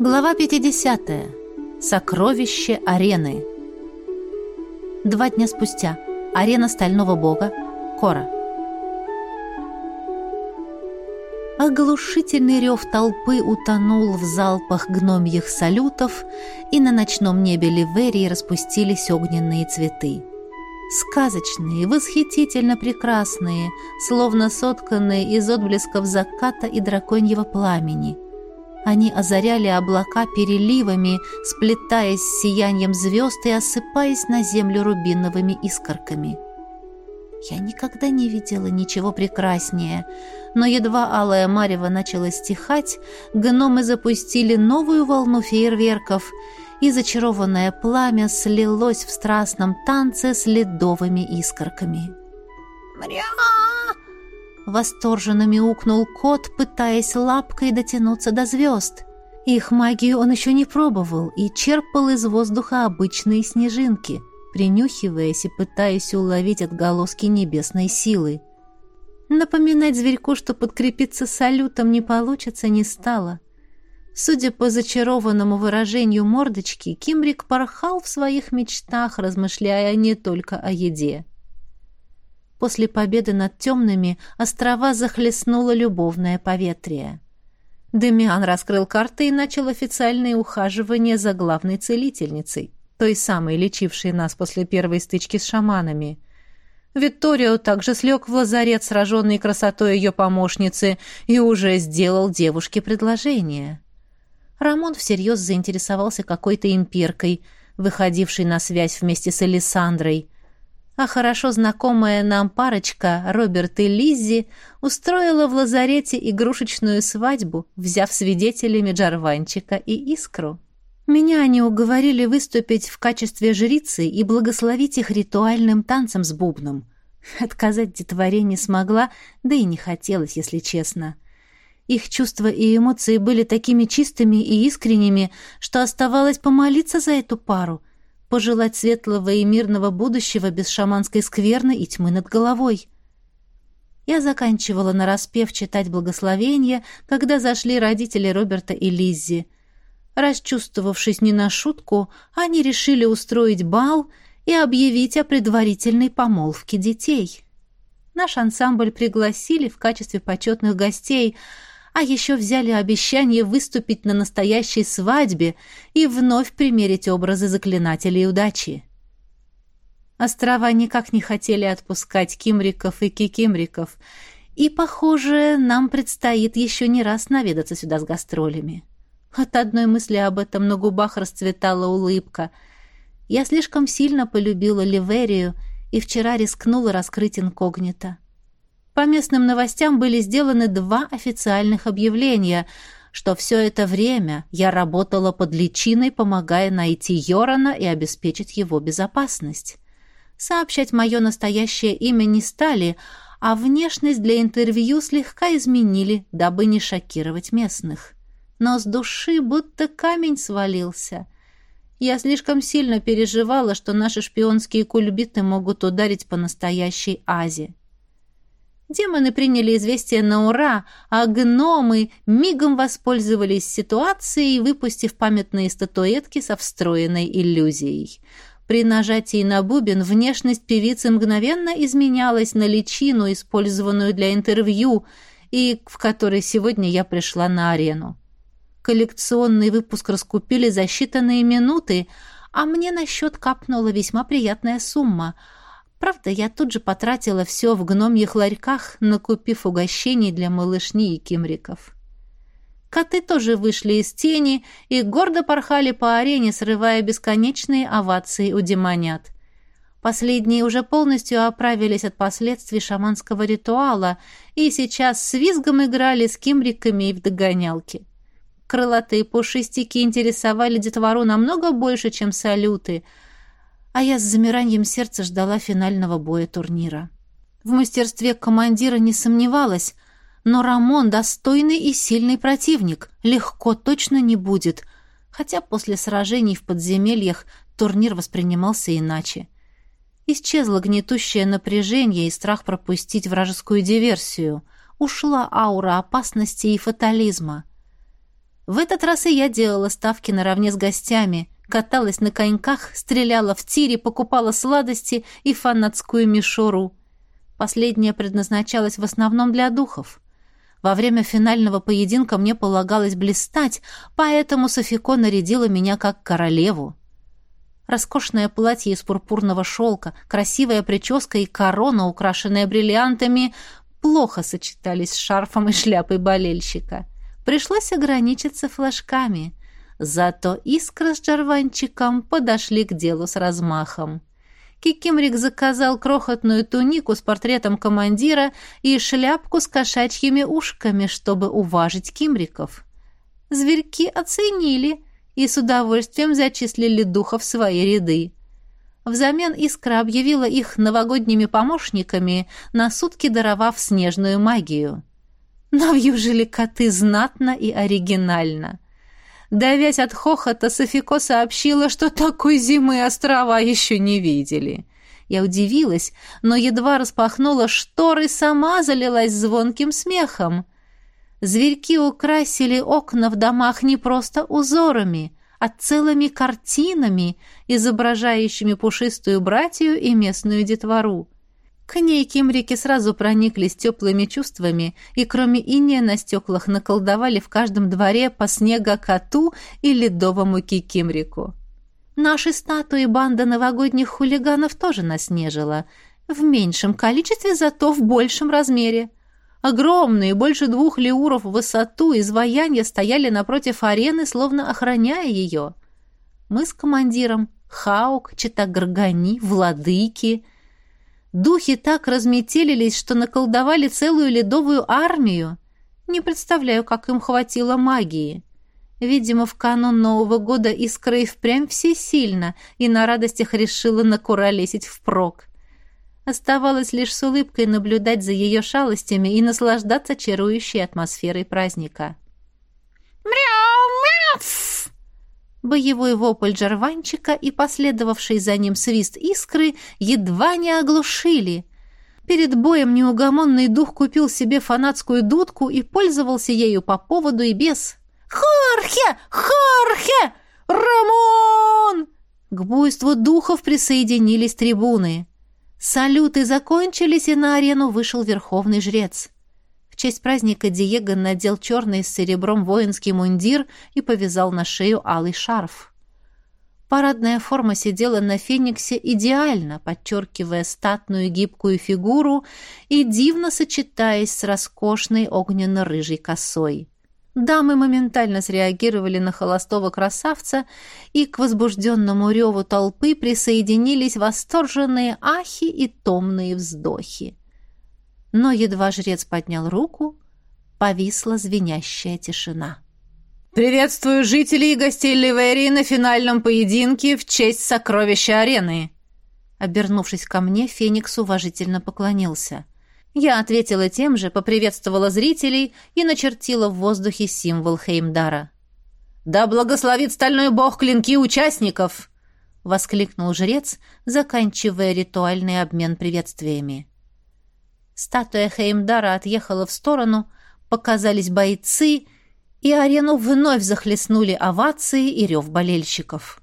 Глава 50. Сокровище арены. Два дня спустя. Арена Стального Бога. Кора. Оглушительный рев толпы утонул в залпах гномьих салютов, и на ночном небе Ливерии распустились огненные цветы. Сказочные, восхитительно прекрасные, словно сотканные из отблесков заката и драконьего пламени – они озаряли облака переливами, сплетаясь с сиянием звезд и осыпаясь на землю рубиновыми искорками. Я никогда не видела ничего прекраснее, но едва алая марево начала стихать, гномы запустили новую волну фейерверков, и зачарованное пламя слилось в страстном танце с ледовыми искорками. «Мря!» Восторженно мяукнул кот, пытаясь лапкой дотянуться до звезд. Их магию он еще не пробовал и черпал из воздуха обычные снежинки, принюхиваясь и пытаясь уловить отголоски небесной силы. Напоминать зверьку, что подкрепиться салютом не получится, не стало. Судя по зачарованному выражению мордочки, Кимрик порхал в своих мечтах, размышляя не только о еде. После победы над темными острова захлестнуло любовное поветрие. Демиан раскрыл карты и начал официальные ухаживания за главной целительницей, той самой, лечившей нас после первой стычки с шаманами. Витторио также слег в лазарет, сраженный красотой ее помощницы, и уже сделал девушке предложение. Рамон всерьез заинтересовался какой-то имперкой, выходившей на связь вместе с Элисандрой, а хорошо знакомая нам парочка, Роберт и Лиззи, устроила в лазарете игрушечную свадьбу, взяв свидетелями Джарванчика и Искру. Меня они уговорили выступить в качестве жрицы и благословить их ритуальным танцем с бубном. Отказать детворе не смогла, да и не хотелось, если честно. Их чувства и эмоции были такими чистыми и искренними, что оставалось помолиться за эту пару — пожелать светлого и мирного будущего без шаманской скверны и тьмы над головой. Я заканчивала нараспев читать благословения, когда зашли родители Роберта и Лиззи. Расчувствовавшись не на шутку, они решили устроить бал и объявить о предварительной помолвке детей. Наш ансамбль пригласили в качестве почетных гостей — а еще взяли обещание выступить на настоящей свадьбе и вновь примерить образы заклинателей удачи. Острова никак не хотели отпускать кимриков и кикимриков, и, похоже, нам предстоит еще не раз наведаться сюда с гастролями. От одной мысли об этом на губах расцветала улыбка. Я слишком сильно полюбила Ливерию и вчера рискнула раскрыть инкогнито. По местным новостям были сделаны два официальных объявления, что все это время я работала под личиной, помогая найти Йорана и обеспечить его безопасность. Сообщать мое настоящее имя не стали, а внешность для интервью слегка изменили, дабы не шокировать местных. Но с души будто камень свалился. Я слишком сильно переживала, что наши шпионские кульбиты могут ударить по настоящей Азе. Демоны приняли известие на ура, а гномы мигом воспользовались ситуацией, выпустив памятные статуэтки со встроенной иллюзией. При нажатии на бубен внешность певицы мгновенно изменялась на личину, использованную для интервью, и в которой сегодня я пришла на арену. Коллекционный выпуск раскупили за считанные минуты, а мне на счет капнула весьма приятная сумма — Правда, я тут же потратила все в гномьих ларьках, накупив угощений для малышни и кимриков. Коты тоже вышли из тени и гордо порхали по арене, срывая бесконечные овации у демонят. Последние уже полностью оправились от последствий шаманского ритуала и сейчас с визгом играли с кимриками и в догонялки. Крылатые пушистики интересовали детвору намного больше, чем салюты — а я с замиранием сердца ждала финального боя турнира. В мастерстве командира не сомневалась, но Рамон достойный и сильный противник, легко точно не будет, хотя после сражений в подземельях турнир воспринимался иначе. Исчезло гнетущее напряжение и страх пропустить вражескую диверсию. Ушла аура опасности и фатализма. В этот раз и я делала ставки наравне с гостями, каталась на коньках, стреляла в тире, покупала сладости и фанатскую мишуру. Последняя предназначалась в основном для духов. Во время финального поединка мне полагалось блистать, поэтому Софико нарядила меня как королеву. Роскошное платье из пурпурного шелка, красивая прическа и корона, украшенная бриллиантами, плохо сочетались с шарфом и шляпой болельщика. Пришлось ограничиться флажками. Зато искра с джарванчиком подошли к делу с размахом. Кикимрик заказал крохотную тунику с портретом командира и шляпку с кошачьими ушками, чтобы уважить кимриков. Зверьки оценили и с удовольствием зачислили духа в свои ряды. Взамен Искра объявила их новогодними помощниками, на сутки даровав снежную магию. Но вьюжили коты знатно и оригинально. Давясь от хохота, Софико сообщила, что такой зимы острова еще не видели. Я удивилась, но едва распахнула шторы, сама залилась звонким смехом. Зверьки украсили окна в домах не просто узорами, а целыми картинами, изображающими пушистую братью и местную детвору. К ней кимрики сразу прониклись теплыми чувствами и кроме иния на стеклах наколдовали в каждом дворе по снега-коту и ледовому кикимрику. Наши статуи банда новогодних хулиганов тоже наснежила. В меньшем количестве, зато в большем размере. Огромные, больше двух леуров в высоту, изваяния стояли напротив арены, словно охраняя ее. Мы с командиром, Хаук, Читагоргани, Владыки. Духи так разметелились, что наколдовали целую ледовую армию. Не представляю, как им хватило магии. Видимо, в канун Нового года искра и впрямь всесильно, и на радостях решила накуролесить впрок. Оставалось лишь с улыбкой наблюдать за ее шалостями и наслаждаться чарующей атмосферой праздника. «Мяу-мяу!» Боевой вопль джарванчика и последовавший за ним свист искры едва не оглушили. Перед боем неугомонный дух купил себе фанатскую дудку и пользовался ею по поводу и без. «Хорхе! Хорхе! Рамон!» К буйству духов присоединились трибуны. Салюты закончились, и на арену вышел верховный жрец. В честь праздника Диего надел черный с серебром воинский мундир и повязал на шею алый шарф. Парадная форма сидела на фениксе идеально, подчеркивая статную гибкую фигуру и дивно сочетаясь с роскошной огненно-рыжей косой. Дамы моментально среагировали на холостого красавца, и к возбужденному реву толпы присоединились восторженные ахи и томные вздохи. Но едва жрец поднял руку, повисла звенящая тишина. «Приветствую жителей и гостей Ливерии на финальном поединке в честь сокровища арены!» Обернувшись ко мне, Феникс уважительно поклонился. Я ответила тем же, поприветствовала зрителей и начертила в воздухе символ Хеймдара. «Да благословит стальной бог клинки участников!» — воскликнул жрец, заканчивая ритуальный обмен приветствиями. Статуя Хеймдара отъехала в сторону, показались бойцы, и арену вновь захлестнули овации и рев болельщиков.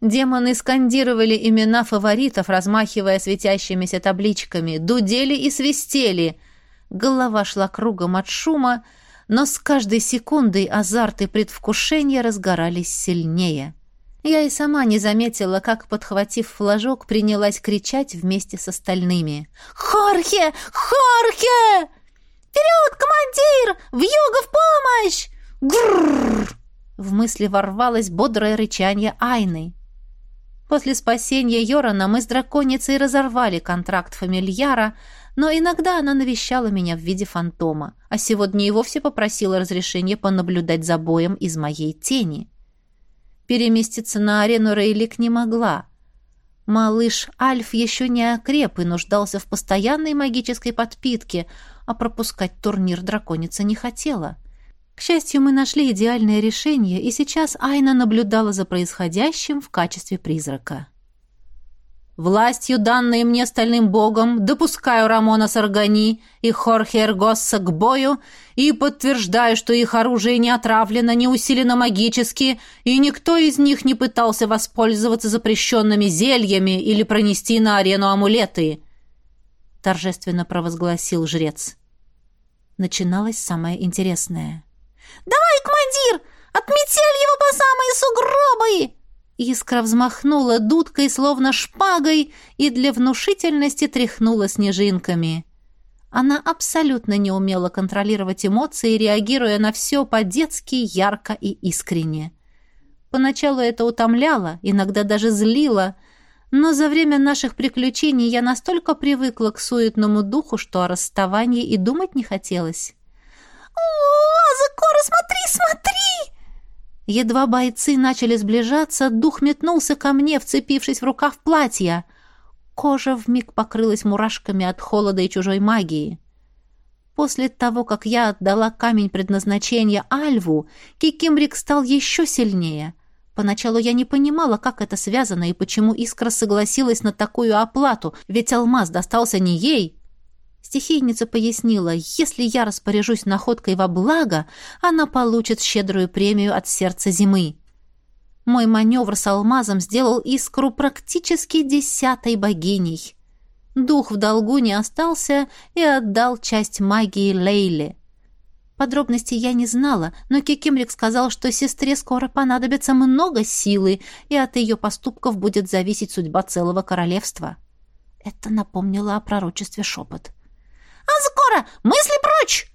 Демоны скандировали имена фаворитов, размахивая светящимися табличками, дудели и свистели. Голова шла кругом от шума, но с каждой секундой азарт и предвкушение разгорались сильнее. Я и сама не заметила, как, подхватив флажок, принялась кричать вместе с остальными. «Хорхе! Хорхе! Вперед, командир! В юго в помощь! Грррр!» В мысли ворвалось бодрое рычание Айны. После спасения Йорана мы с драконицей разорвали контракт фамильяра, но иногда она навещала меня в виде фантома, а сегодня и вовсе попросила разрешения понаблюдать за боем из моей тени. Переместиться на арену Рейлик не могла. Малыш Альф еще не окреп и нуждался в постоянной магической подпитке, а пропускать турнир драконица не хотела. К счастью, мы нашли идеальное решение, и сейчас Айна наблюдала за происходящим в качестве призрака. Властью, данной мне стальным богом, допускаю Рамона Саргани и Хорхе Эргосса к бою и подтверждаю, что их оружие не отравлено, не усилено магически, и никто из них не пытался воспользоваться запрещенными зельями или пронести на арену амулеты», — торжественно провозгласил жрец. Начиналось самое интересное. «Давай, командир, отметель его по самые сугробы!» Искра взмахнула дудкой, словно шпагой, и для внушительности тряхнула снежинками. Она абсолютно не умела контролировать эмоции, реагируя на все по-детски, ярко и искренне. Поначалу это утомляло, иногда даже злило, но за время наших приключений я настолько привыкла к суетному духу, что о расставании и думать не хотелось. «О, Закора, смотри, смотри!» Едва бойцы начали сближаться, дух метнулся ко мне, вцепившись в рукав платья. Кожа вмиг покрылась мурашками от холода и чужой магии. После того, как я отдала камень предназначения Альву, Кикимрик стал еще сильнее. Поначалу я не понимала, как это связано и почему Искра согласилась на такую оплату, ведь алмаз достался не ей, Стихийница пояснила, если я распоряжусь находкой во благо, она получит щедрую премию от сердца зимы. Мой маневр с алмазом сделал искру практически десятой богиней. Дух в долгу не остался и отдал часть магии Лейле. Подробностей я не знала, но Кикимрик сказал, что сестре скоро понадобится много силы, и от ее поступков будет зависеть судьба целого королевства. Это напомнило о пророчестве шепот. — Азкора, мысли прочь!»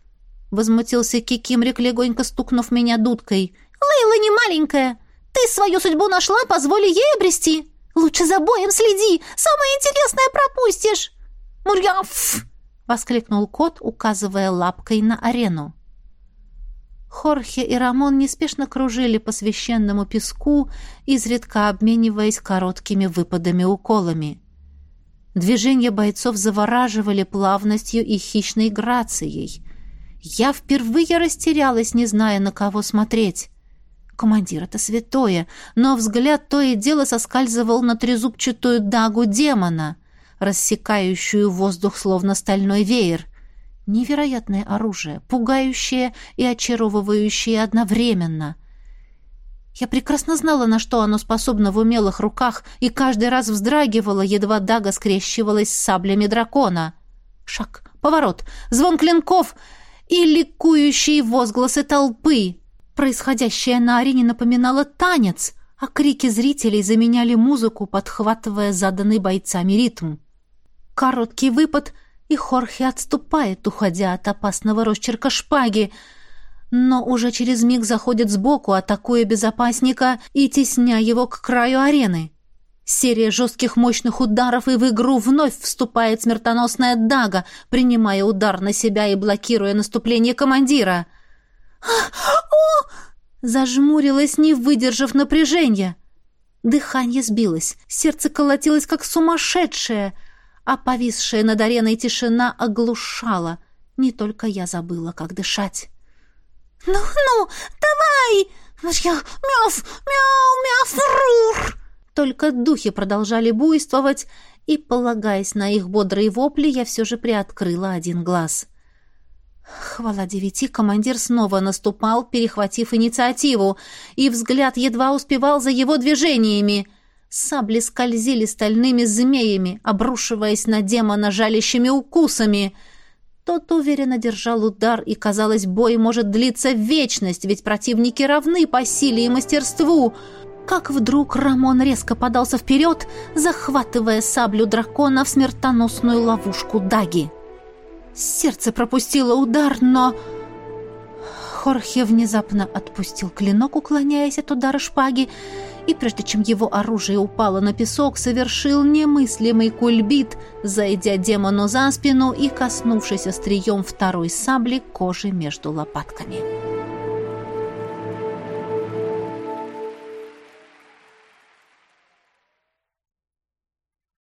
Возмутился Кикимрик, легонько стукнув меня дудкой. «Лейла не маленькая. Ты свою судьбу нашла, позволи ей обрести. Лучше за боем следи, самое интересное пропустишь!» «Мурьяф!» — воскликнул кот, указывая лапкой на арену. Хорхе и Рамон неспешно кружили по священному песку, изредка обмениваясь короткими выпадами-уколами. Движения бойцов завораживали плавностью и хищной грацией. Я впервые растерялась, не зная, на кого смотреть. Командир — это святое, но взгляд то и дело соскальзывал на трезубчатую дагу демона, рассекающую воздух словно стальной веер. Невероятное оружие, пугающее и очаровывающее одновременно — я прекрасно знала, на что оно способно в умелых руках, и каждый раз вздрагивала, едва дага скрещивалась с саблями дракона. Шаг, поворот, звон клинков и ликующие возгласы толпы. Происходящее на арене напоминало танец, а крики зрителей заменяли музыку, подхватывая заданный бойцами ритм. Короткий выпад, и Хорхе отступает, уходя от опасного росчерка шпаги — но уже через миг заходит сбоку, атакуя безопасника и тесня его к краю арены. Серия жестких мощных ударов, и в игру вновь вступает смертоносная дага, принимая удар на себя и блокируя наступление командира. «О!» Зажмурилась, не выдержав напряжения. Дыхание сбилось, сердце колотилось, как сумасшедшее, а повисшая над ареной тишина оглушала. Не только я забыла, как дышать. «Ну-ну, давай! Я мяв, мяу, мяв, рур!» Только духи продолжали буйствовать, и, полагаясь на их бодрые вопли, я все же приоткрыла один глаз. Хвала девяти, командир снова наступал, перехватив инициативу, и взгляд едва успевал за его движениями. Сабли скользили стальными змеями, обрушиваясь на демона жалящими укусами — тот уверенно держал удар, и, казалось, бой может длиться вечность, ведь противники равны по силе и мастерству. Как вдруг Рамон резко подался вперед, захватывая саблю дракона в смертоносную ловушку Даги. Сердце пропустило удар, но... Хорхе внезапно отпустил клинок, уклоняясь от удара шпаги, и прежде чем его оружие упало на песок, совершил немыслимый кульбит, зайдя демону за спину и коснувшись острием второй сабли кожи между лопатками.